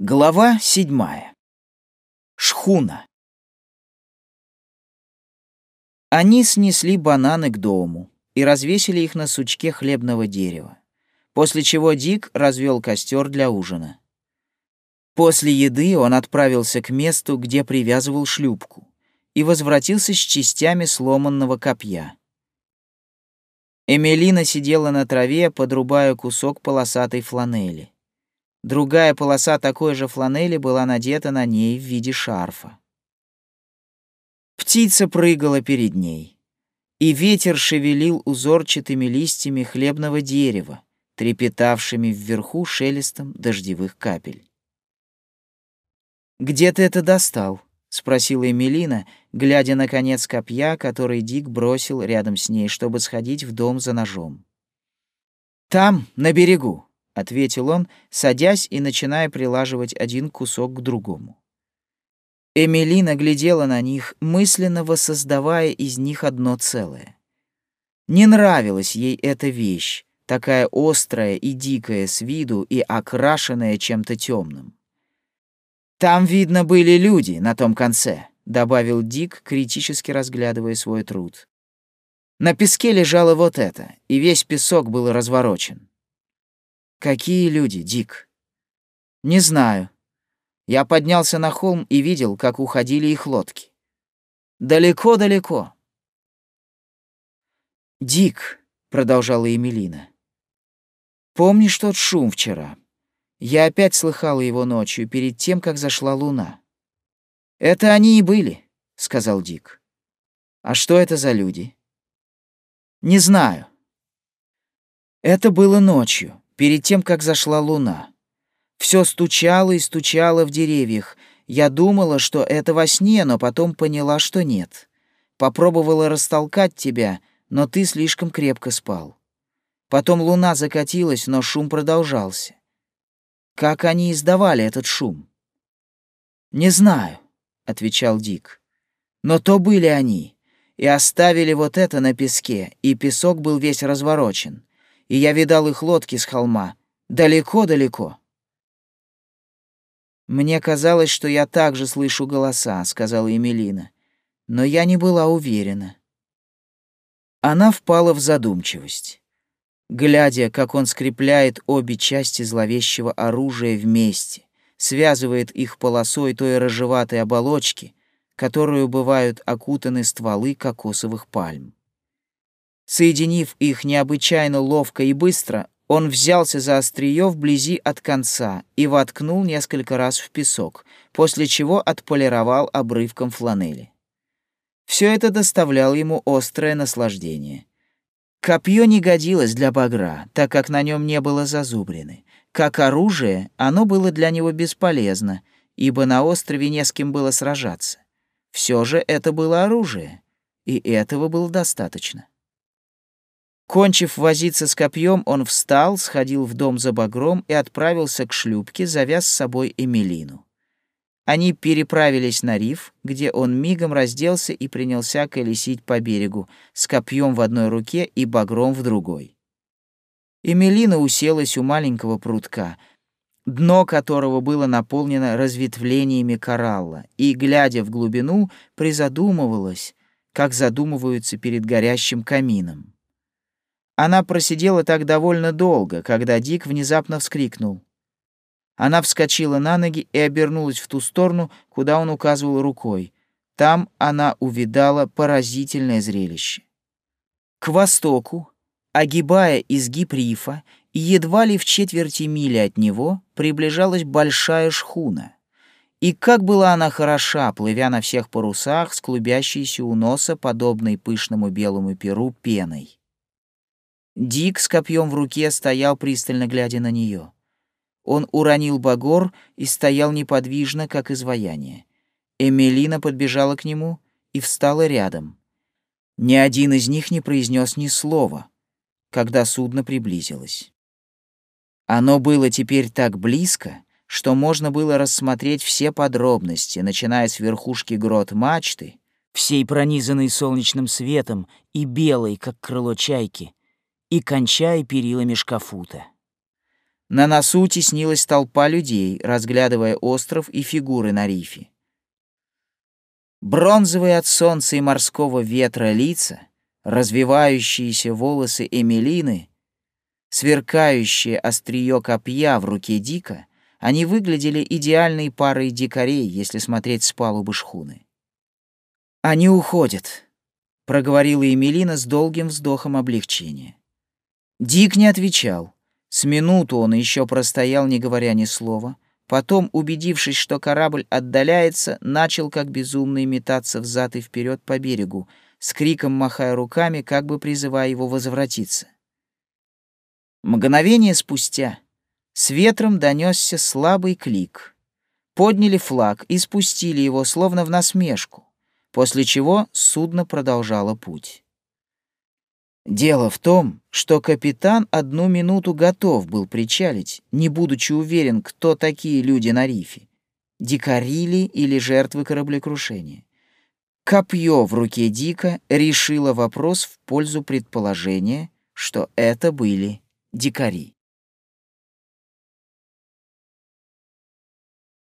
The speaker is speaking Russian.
Глава седьмая. Шхуна. Они снесли бананы к дому и развесили их на сучке хлебного дерева, после чего Дик развел костер для ужина. После еды он отправился к месту, где привязывал шлюпку, и возвратился с частями сломанного копья. Эмилина сидела на траве, подрубая кусок полосатой фланели. Другая полоса такой же фланели была надета на ней в виде шарфа. Птица прыгала перед ней, и ветер шевелил узорчатыми листьями хлебного дерева, трепетавшими вверху шелестом дождевых капель. «Где ты это достал?» — спросила Эмилина, глядя на конец копья, который Дик бросил рядом с ней, чтобы сходить в дом за ножом. «Там, на берегу», ответил он, садясь и начиная прилаживать один кусок к другому. Эмилина глядела на них, мысленно воссоздавая из них одно целое. Не нравилась ей эта вещь, такая острая и дикая с виду и окрашенная чем-то темным. «Там, видно, были люди на том конце», — добавил Дик, критически разглядывая свой труд. На песке лежало вот это, и весь песок был разворочен. Какие люди, Дик? Не знаю. Я поднялся на холм и видел, как уходили их лодки. Далеко-далеко. Дик, продолжала Эмилина. Помнишь тот шум вчера? Я опять слыхала его ночью, перед тем, как зашла луна. Это они и были, сказал Дик. А что это за люди? Не знаю. Это было ночью перед тем, как зашла луна. Все стучало и стучало в деревьях. Я думала, что это во сне, но потом поняла, что нет. Попробовала растолкать тебя, но ты слишком крепко спал. Потом луна закатилась, но шум продолжался. Как они издавали этот шум? «Не знаю», — отвечал Дик. «Но то были они, и оставили вот это на песке, и песок был весь разворочен и я видал их лодки с холма. Далеко-далеко. «Мне казалось, что я также слышу голоса», — сказала Эмилина. Но я не была уверена. Она впала в задумчивость. Глядя, как он скрепляет обе части зловещего оружия вместе, связывает их полосой той рыжеватой оболочки, которую бывают окутаны стволы кокосовых пальм. Соединив их необычайно ловко и быстро, он взялся за острие вблизи от конца и воткнул несколько раз в песок, после чего отполировал обрывком фланели. Все это доставляло ему острое наслаждение. Копье не годилось для багра, так как на нем не было зазубрины. Как оружие, оно было для него бесполезно, ибо на острове не с кем было сражаться. Все же это было оружие, и этого было достаточно. Кончив возиться с копьем, он встал, сходил в дом за багром и отправился к шлюпке, завяз с собой Эмилину. Они переправились на риф, где он мигом разделся и принялся колесить по берегу, с копьем в одной руке и багром в другой. Эмилина уселась у маленького прутка, дно которого было наполнено разветвлениями коралла, и, глядя в глубину, призадумывалась, как задумываются перед горящим камином. Она просидела так довольно долго, когда Дик внезапно вскрикнул. Она вскочила на ноги и обернулась в ту сторону, куда он указывал рукой. Там она увидала поразительное зрелище. К востоку, огибая изгиб рифа, и едва ли в четверти мили от него приближалась большая шхуна. И как была она хороша, плывя на всех парусах с клубящейся у носа, подобной пышному белому перу, пеной. Дик с копьем в руке стоял, пристально глядя на нее. Он уронил багор и стоял неподвижно, как изваяние. Эмилина подбежала к нему и встала рядом. Ни один из них не произнес ни слова, когда судно приблизилось. Оно было теперь так близко, что можно было рассмотреть все подробности, начиная с верхушки грот мачты, всей пронизанной солнечным светом и белой, как крыло чайки, и кончая перилами шкафута. На носу теснилась толпа людей, разглядывая остров и фигуры на рифе. Бронзовые от солнца и морского ветра лица, развивающиеся волосы Эмилины, сверкающее острие копья в руке Дика, они выглядели идеальной парой дикарей, если смотреть с палубы шхуны. «Они уходят», — проговорила Эмилина с долгим вздохом облегчения. Дик не отвечал. С минуту он еще простоял, не говоря ни слова. Потом, убедившись, что корабль отдаляется, начал как безумный метаться взад и вперед по берегу, с криком махая руками, как бы призывая его возвратиться. Мгновение спустя с ветром донесся слабый клик. Подняли флаг и спустили его, словно в насмешку, после чего судно продолжало путь. Дело в том, что капитан одну минуту готов был причалить, не будучи уверен, кто такие люди на рифе. Дикари ли или жертвы кораблекрушения. Копье в руке Дика решило вопрос в пользу предположения, что это были дикари.